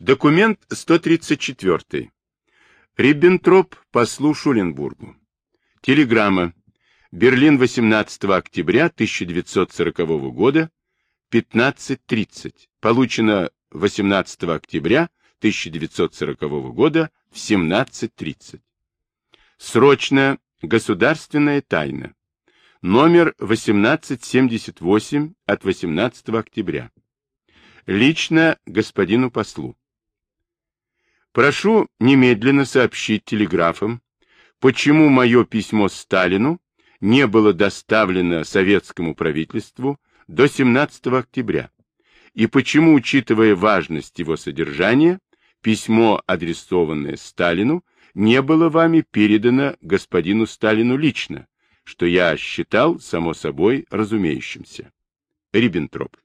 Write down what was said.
Документ 134. Риббентроп послу Шуленбургу. Телеграмма. Берлин 18 октября 1940 года, 15.30. Получено 18 октября 1940 года в 17.30. Срочно государственная тайна. Номер 1878 от 18 октября. Лично господину послу. Прошу немедленно сообщить телеграфом, почему мое письмо Сталину не было доставлено советскому правительству до 17 октября, и почему, учитывая важность его содержания, письмо, адресованное Сталину, не было вами передано господину Сталину лично, что я считал само собой разумеющимся. Риббентроп.